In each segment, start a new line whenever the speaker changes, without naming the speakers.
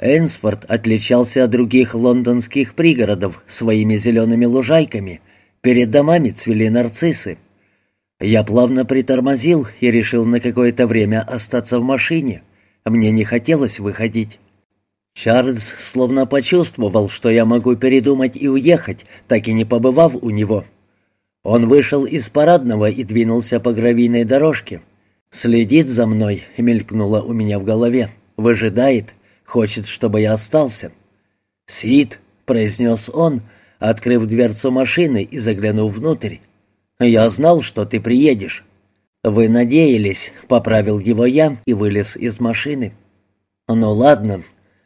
Энсфорд отличался от других лондонских пригородов своими зелеными лужайками. Перед домами цвели нарциссы. Я плавно притормозил и решил на какое-то время остаться в машине. Мне не хотелось выходить. Чарльз словно почувствовал, что я могу передумать и уехать, так и не побывав у него. Он вышел из парадного и двинулся по гравийной дорожке. «Следит за мной», — мелькнуло у меня в голове. «Выжидает. Хочет, чтобы я остался». «Сид», — произнес он, открыв дверцу машины и заглянув внутрь. «Я знал, что ты приедешь». «Вы надеялись», — поправил его я и вылез из машины. «Ну ладно,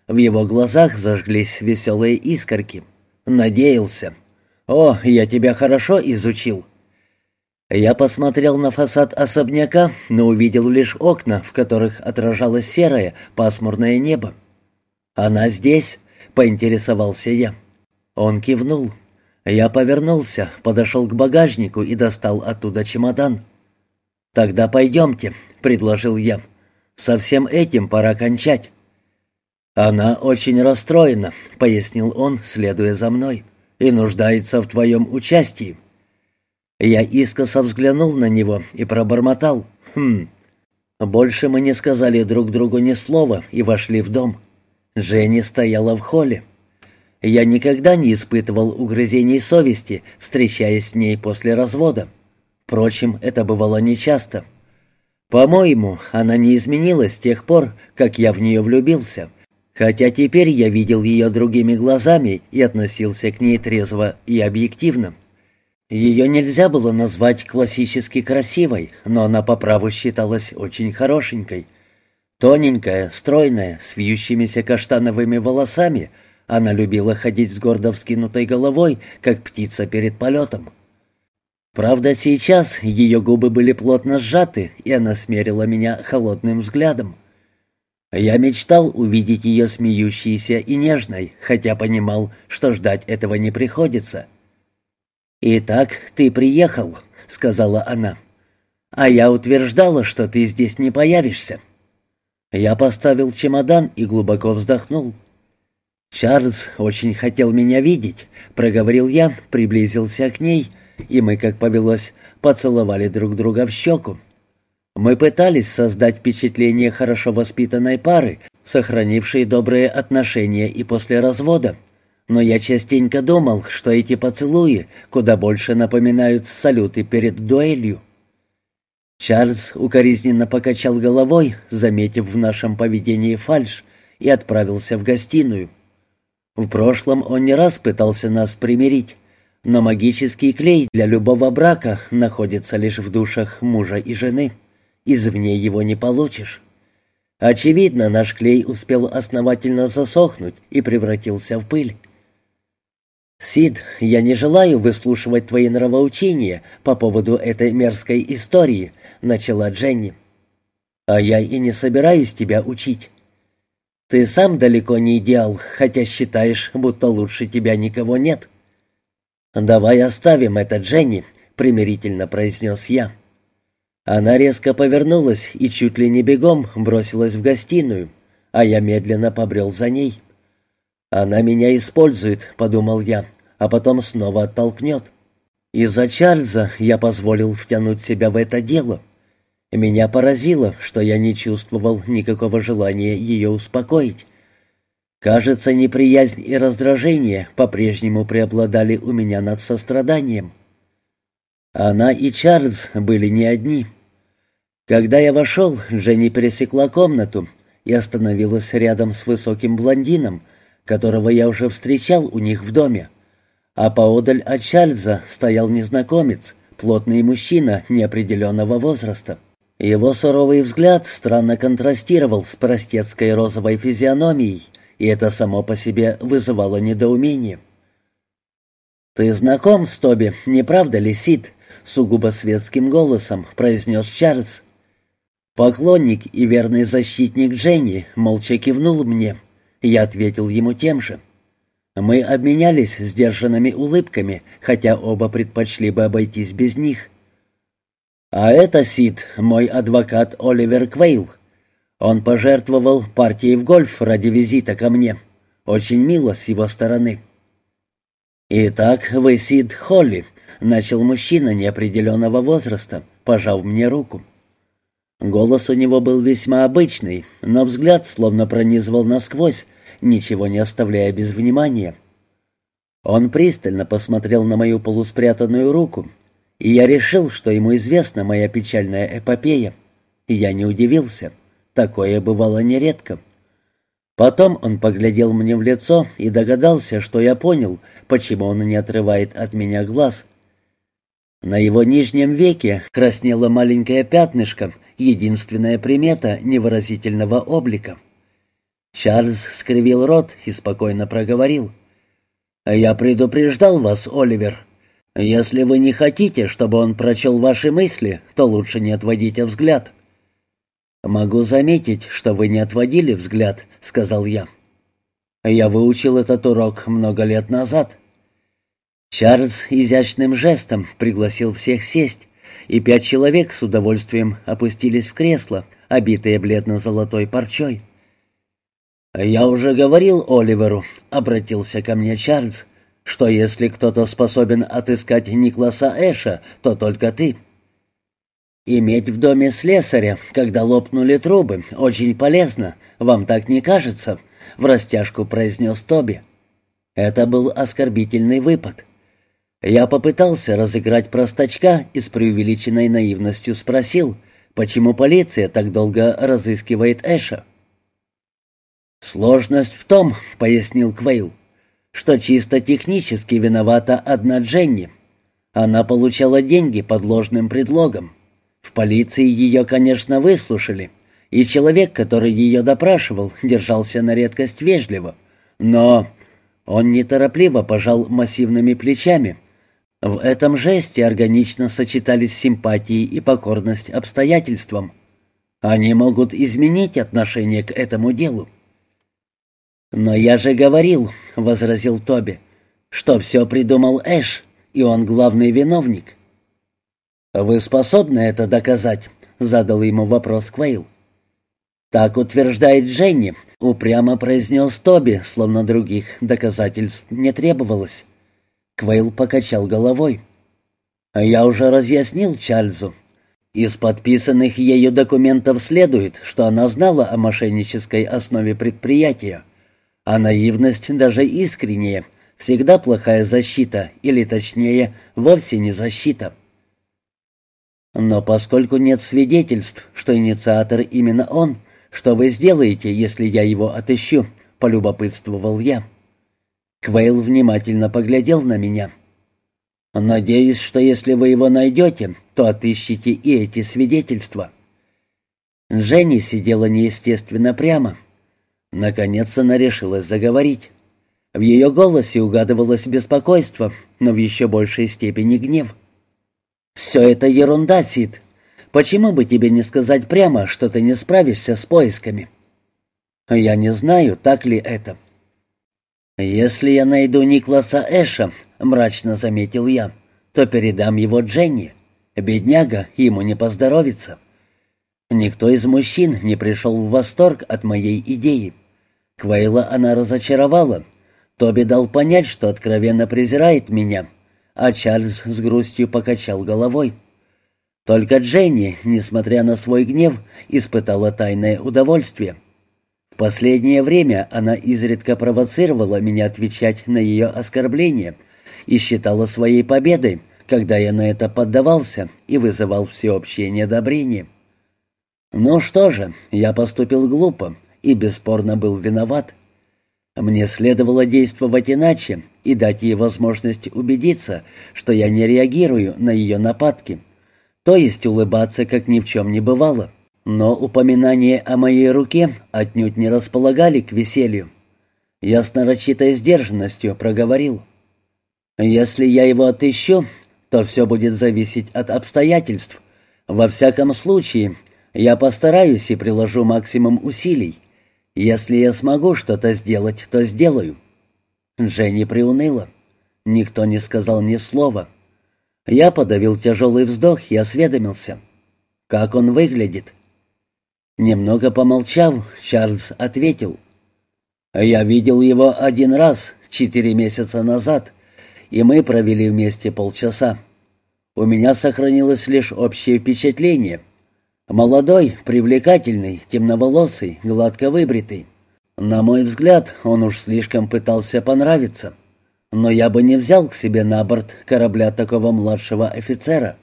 в его глазах зажглись веселые искорки. «Надеялся. О, я тебя хорошо изучил». Я посмотрел на фасад особняка, но увидел лишь окна, в которых отражалось серое, пасмурное небо. «Она здесь?» — поинтересовался я. Он кивнул. Я повернулся, подошел к багажнику и достал оттуда чемодан. «Тогда пойдемте», — предложил я. «Со всем этим пора кончать». «Она очень расстроена», — пояснил он, следуя за мной, — «и нуждается в твоем участии». Я искоса взглянул на него и пробормотал. «Хм». Больше мы не сказали друг другу ни слова и вошли в дом. Женя стояла в холле. Я никогда не испытывал угрызений совести, встречаясь с ней после развода. Впрочем, это бывало нечасто. По-моему, она не изменилась с тех пор, как я в нее влюбился — Хотя теперь я видел ее другими глазами и относился к ней трезво и объективно. Ее нельзя было назвать классически красивой, но она по праву считалась очень хорошенькой. Тоненькая, стройная, с вьющимися каштановыми волосами, она любила ходить с гордо вскинутой головой, как птица перед полетом. Правда, сейчас ее губы были плотно сжаты, и она смерила меня холодным взглядом. Я мечтал увидеть ее смеющейся и нежной, хотя понимал, что ждать этого не приходится. «Итак, ты приехал», — сказала она. «А я утверждала, что ты здесь не появишься». Я поставил чемодан и глубоко вздохнул. «Чарльз очень хотел меня видеть», — проговорил я, приблизился к ней, и мы, как повелось, поцеловали друг друга в щеку. Мы пытались создать впечатление хорошо воспитанной пары, сохранившей добрые отношения и после развода. Но я частенько думал, что эти поцелуи куда больше напоминают салюты перед дуэлью. Чарльз укоризненно покачал головой, заметив в нашем поведении фальшь, и отправился в гостиную. В прошлом он не раз пытался нас примирить, но магический клей для любого брака находится лишь в душах мужа и жены. Извне его не получишь. Очевидно, наш клей успел основательно засохнуть и превратился в пыль. «Сид, я не желаю выслушивать твои нравоучения по поводу этой мерзкой истории», — начала Дженни. «А я и не собираюсь тебя учить. Ты сам далеко не идеал, хотя считаешь, будто лучше тебя никого нет». «Давай оставим это, Дженни», — примирительно произнес я. Она резко повернулась и чуть ли не бегом бросилась в гостиную, а я медленно побрел за ней. «Она меня использует», — подумал я, а потом снова оттолкнет. Из-за Чарльза я позволил втянуть себя в это дело. Меня поразило, что я не чувствовал никакого желания ее успокоить. Кажется, неприязнь и раздражение по-прежнему преобладали у меня над состраданием. Она и Чарльз были не одни. Когда я вошел, Дженни пересекла комнату и остановилась рядом с высоким блондином, которого я уже встречал у них в доме. А поодаль от Чарльза стоял незнакомец, плотный мужчина неопределенного возраста. Его суровый взгляд странно контрастировал с простецкой розовой физиономией, и это само по себе вызывало недоумение. «Ты знаком с Тоби, не правда ли, Сид?» сугубо светским голосом произнес Чарльз. Поклонник и верный защитник Дженни молча кивнул мне. Я ответил ему тем же. Мы обменялись сдержанными улыбками, хотя оба предпочли бы обойтись без них. «А это Сид, мой адвокат Оливер Квейл. Он пожертвовал партией в гольф ради визита ко мне. Очень мило с его стороны. «Итак, вы Сид Холли», — начал мужчина неопределенного возраста, пожав мне руку. Голос у него был весьма обычный, но взгляд словно пронизывал насквозь, ничего не оставляя без внимания. Он пристально посмотрел на мою полуспрятанную руку, и я решил, что ему известна моя печальная эпопея. Я не удивился. Такое бывало нередко. Потом он поглядел мне в лицо и догадался, что я понял, почему он не отрывает от меня глаз. На его нижнем веке краснело маленькое пятнышко, единственная примета невыразительного облика. Чарльз скривил рот и спокойно проговорил. «Я предупреждал вас, Оливер. Если вы не хотите, чтобы он прочел ваши мысли, то лучше не отводите взгляд». «Могу заметить, что вы не отводили взгляд», — сказал я. «Я выучил этот урок много лет назад». Чарльз изящным жестом пригласил всех сесть, и пять человек с удовольствием опустились в кресло, обитые бледно-золотой парчой. «Я уже говорил Оливеру», — обратился ко мне Чарльз, «что если кто-то способен отыскать Никласа Эша, то только ты». «Иметь в доме слесаря, когда лопнули трубы, очень полезно. Вам так не кажется?» — в растяжку произнес Тоби. Это был оскорбительный выпад. Я попытался разыграть простачка и с преувеличенной наивностью спросил, почему полиция так долго разыскивает Эша. «Сложность в том», — пояснил Квейл, — «что чисто технически виновата одна Дженни. Она получала деньги под ложным предлогом. В полиции ее, конечно, выслушали, и человек, который ее допрашивал, держался на редкость вежливо. Но он неторопливо пожал массивными плечами. В этом жесте органично сочетались симпатии и покорность обстоятельствам. Они могут изменить отношение к этому делу. «Но я же говорил», — возразил Тоби, — «что все придумал Эш, и он главный виновник». «Вы способны это доказать?» — задал ему вопрос Квейл. «Так утверждает Дженни», — упрямо произнес Тоби, словно других доказательств не требовалось. Квейл покачал головой. «Я уже разъяснил Чарльзу. Из подписанных ею документов следует, что она знала о мошеннической основе предприятия. А наивность даже искренняя, всегда плохая защита, или точнее, вовсе не защита». Но поскольку нет свидетельств, что инициатор именно он, что вы сделаете, если я его отыщу?» — полюбопытствовал я. Квейл внимательно поглядел на меня. «Надеюсь, что если вы его найдете, то отыщите и эти свидетельства». Женни сидела неестественно прямо. Наконец она решилась заговорить. В ее голосе угадывалось беспокойство, но в еще большей степени гнев. «Все это ерунда, Сид. Почему бы тебе не сказать прямо, что ты не справишься с поисками?» «Я не знаю, так ли это». «Если я найду Никласа Эша», — мрачно заметил я, — «то передам его Дженни. Бедняга, ему не поздоровится». Никто из мужчин не пришел в восторг от моей идеи. Квейла она разочаровала. Тоби дал понять, что откровенно презирает меня, а Чарльз с грустью покачал головой. Только Дженни, несмотря на свой гнев, испытала тайное удовольствие. В последнее время она изредка провоцировала меня отвечать на ее оскорбления и считала своей победой, когда я на это поддавался и вызывал всеобщее неодобрение. Ну что же, я поступил глупо и бесспорно был виноват. Мне следовало действовать иначе и дать ей возможность убедиться, что я не реагирую на ее нападки, то есть улыбаться, как ни в чем не бывало. Но упоминания о моей руке отнюдь не располагали к веселью. Я с нарочитой сдержанностью проговорил. «Если я его отыщу, то все будет зависеть от обстоятельств. Во всяком случае, я постараюсь и приложу максимум усилий. Если я смогу что-то сделать, то сделаю». Дженни приуныла. Никто не сказал ни слова. Я подавил тяжелый вздох и осведомился. «Как он выглядит?» Немного помолчав, Чарльз ответил. «Я видел его один раз, четыре месяца назад, и мы провели вместе полчаса. У меня сохранилось лишь общее впечатление. Молодой, привлекательный, темноволосый, гладко выбритый. На мой взгляд, он уж слишком пытался понравиться. Но я бы не взял к себе на борт корабля такого младшего офицера.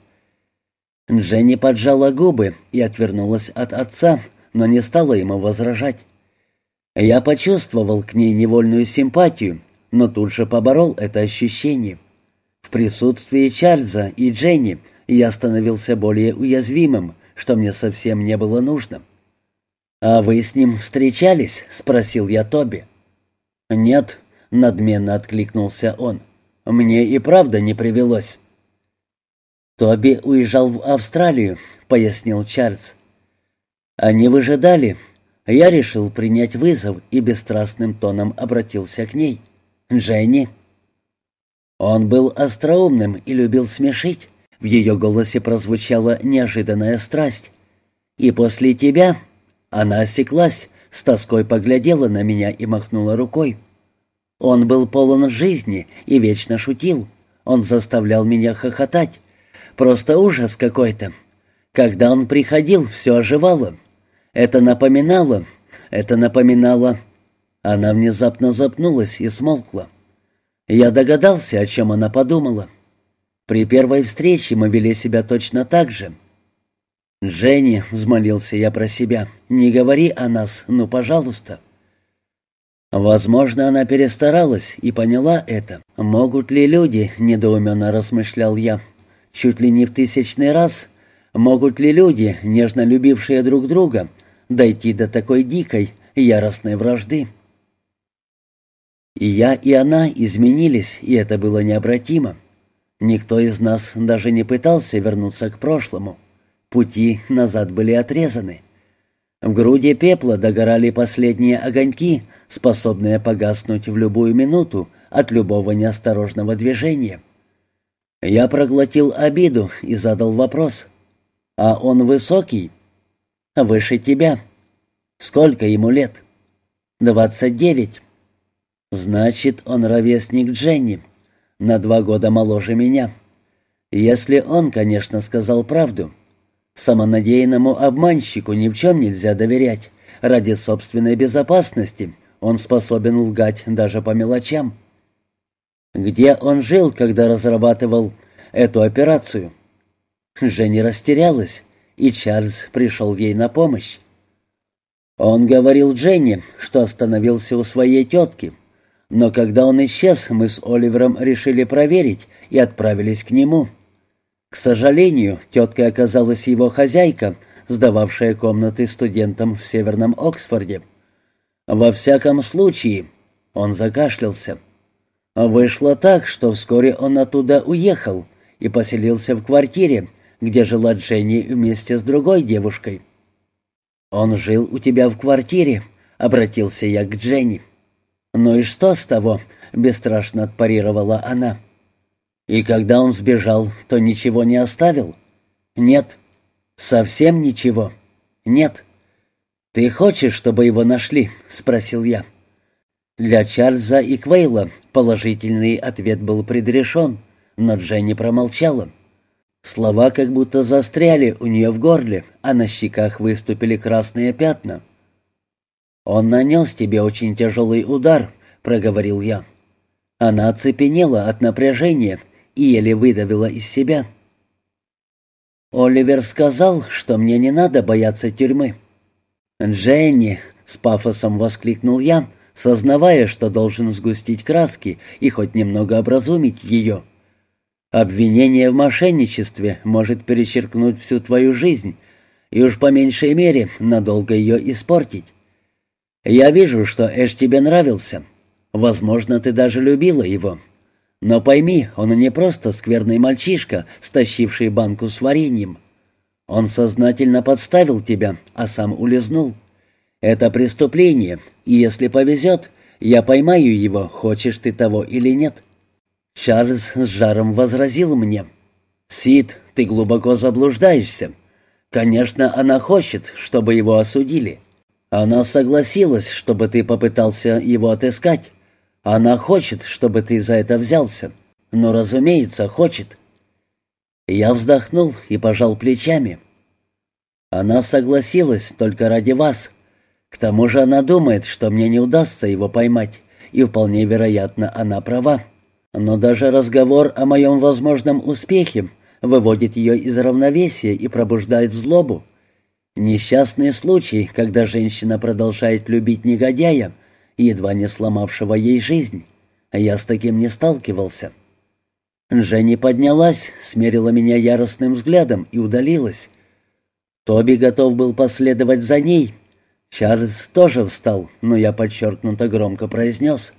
Дженни поджала губы и отвернулась от отца, но не стала ему возражать. Я почувствовал к ней невольную симпатию, но тут же поборол это ощущение. В присутствии Чарльза и Дженни я становился более уязвимым, что мне совсем не было нужно. «А вы с ним встречались?» — спросил я Тоби. «Нет», — надменно откликнулся он. «Мне и правда не привелось». «Тоби уезжал в Австралию», — пояснил Чарльз. «Они выжидали. Я решил принять вызов и бесстрастным тоном обратился к ней. Дженни». Он был остроумным и любил смешить. В ее голосе прозвучала неожиданная страсть. «И после тебя...» Она осеклась, с тоской поглядела на меня и махнула рукой. Он был полон жизни и вечно шутил. Он заставлял меня хохотать. Просто ужас какой-то. Когда он приходил, все оживало. Это напоминало... Это напоминало... Она внезапно запнулась и смолкла. Я догадался, о чем она подумала. При первой встрече мы вели себя точно так же. «Женя», — взмолился я про себя, — «не говори о нас, ну, пожалуйста». Возможно, она перестаралась и поняла это. «Могут ли люди, — недоуменно размышлял я, — чуть ли не в тысячный раз, могут ли люди, нежно любившие друг друга, дойти до такой дикой, яростной вражды?» И я, и она изменились, и это было необратимо. Никто из нас даже не пытался вернуться к прошлому. Пути назад были отрезаны. В груди пепла догорали последние огоньки, способные погаснуть в любую минуту от любого неосторожного движения. Я проглотил обиду и задал вопрос. «А он высокий?» «Выше тебя». «Сколько ему лет?» «Двадцать девять». Значит, он ровесник Дженни, на два года моложе меня. Если он, конечно, сказал правду. Самонадеянному обманщику ни в чем нельзя доверять. Ради собственной безопасности он способен лгать даже по мелочам. Где он жил, когда разрабатывал эту операцию? Женни растерялась, и Чарльз пришел ей на помощь. Он говорил Дженни, что остановился у своей тетки, но когда он исчез, мы с Оливером решили проверить и отправились к нему. К сожалению, теткой оказалась его хозяйка, сдававшая комнаты студентам в Северном Оксфорде. Во всяком случае, он закашлялся. Вышло так, что вскоре он оттуда уехал и поселился в квартире, где жила Дженни вместе с другой девушкой. «Он жил у тебя в квартире», — обратился я к Дженни. «Ну и что с того?» — бесстрашно отпарировала она. «И когда он сбежал, то ничего не оставил?» «Нет». «Совсем ничего?» «Нет». «Ты хочешь, чтобы его нашли?» — спросил я. Для Чарльза и Квейла положительный ответ был предрешен, но Дженни промолчала. Слова как будто застряли у нее в горле, а на щеках выступили красные пятна. «Он нанес тебе очень тяжелый удар», — проговорил я. Она оцепенела от напряжения и еле выдавила из себя. «Оливер сказал, что мне не надо бояться тюрьмы». «Дженни!» — с пафосом воскликнул я, сознавая, что должен сгустить краски и хоть немного образумить ее. «Обвинение в мошенничестве может перечеркнуть всю твою жизнь и уж по меньшей мере надолго ее испортить. Я вижу, что Эш тебе нравился. Возможно, ты даже любила его. Но пойми, он не просто скверный мальчишка, стащивший банку с вареньем. Он сознательно подставил тебя, а сам улизнул. Это преступление, и если повезет, я поймаю его, хочешь ты того или нет». Чарльз с жаром возразил мне. «Сид, ты глубоко заблуждаешься. Конечно, она хочет, чтобы его осудили. Она согласилась, чтобы ты попытался его отыскать. Она хочет, чтобы ты за это взялся. Но, разумеется, хочет. Я вздохнул и пожал плечами. Она согласилась только ради вас. К тому же она думает, что мне не удастся его поймать, и вполне вероятно, она права. Но даже разговор о моем возможном успехе выводит ее из равновесия и пробуждает злобу. Несчастный случай, когда женщина продолжает любить негодяя, едва не сломавшего ей жизнь. Я с таким не сталкивался. Женя поднялась, смерила меня яростным взглядом и удалилась. Тоби готов был последовать за ней. Чарльз тоже встал, но я подчеркнуто громко произнес.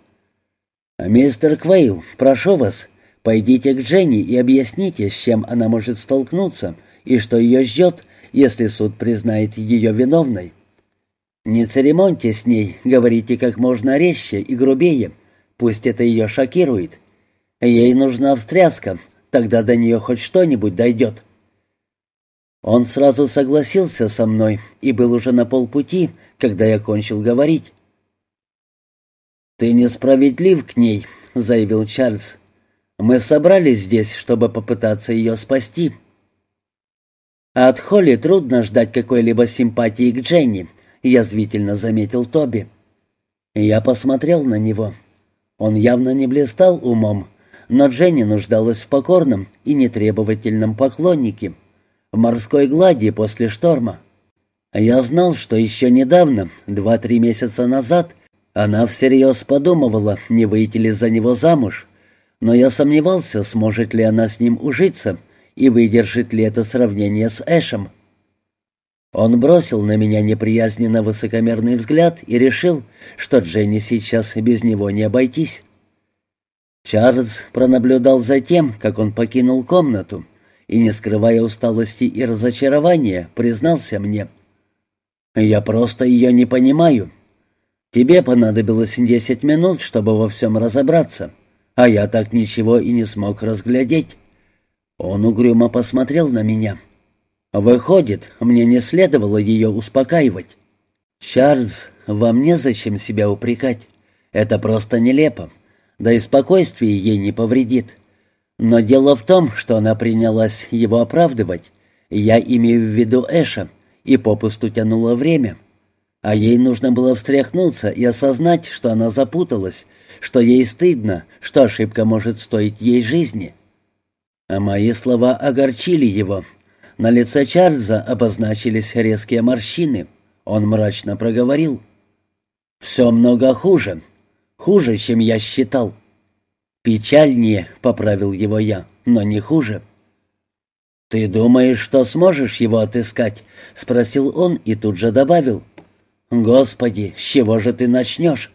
«Мистер Квейл, прошу вас, пойдите к Дженни и объясните, с чем она может столкнуться и что ее ждет, если суд признает ее виновной. Не церемоньте с ней, говорите как можно резче и грубее, пусть это ее шокирует. Ей нужна встряска, тогда до нее хоть что-нибудь дойдет». Он сразу согласился со мной и был уже на полпути, когда я кончил говорить. «Ты несправедлив к ней», — заявил Чарльз. «Мы собрались здесь, чтобы попытаться ее спасти». «От Холли трудно ждать какой-либо симпатии к Дженни», — язвительно заметил Тоби. Я посмотрел на него. Он явно не блистал умом, но Дженни нуждалась в покорном и нетребовательном поклоннике в морской глади после шторма. Я знал, что еще недавно, два-три месяца назад, она всерьез подумывала, не выйти ли за него замуж, но я сомневался, сможет ли она с ним ужиться и выдержит ли это сравнение с Эшем. Он бросил на меня неприязненно высокомерный взгляд и решил, что Дженни сейчас без него не обойтись. Чарльз пронаблюдал за тем, как он покинул комнату, и, не скрывая усталости и разочарования, признался мне. «Я просто ее не понимаю. Тебе понадобилось десять минут, чтобы во всем разобраться, а я так ничего и не смог разглядеть». Он угрюмо посмотрел на меня. «Выходит, мне не следовало ее успокаивать». «Чарльз, вам незачем себя упрекать. Это просто нелепо. Да и спокойствие ей не повредит. Но дело в том, что она принялась его оправдывать. Я имею в виду Эша, и попусту тянула время. А ей нужно было встряхнуться и осознать, что она запуталась, что ей стыдно, что ошибка может стоить ей жизни. А мои слова огорчили его. На лице Чарльза обозначились резкие морщины. Он мрачно проговорил. «Все много хуже. Хуже, чем я считал». «Печальнее», — поправил его я, — «но не хуже». «Ты думаешь, что сможешь его отыскать?» — спросил он и тут же добавил. «Господи, с чего же ты начнешь?»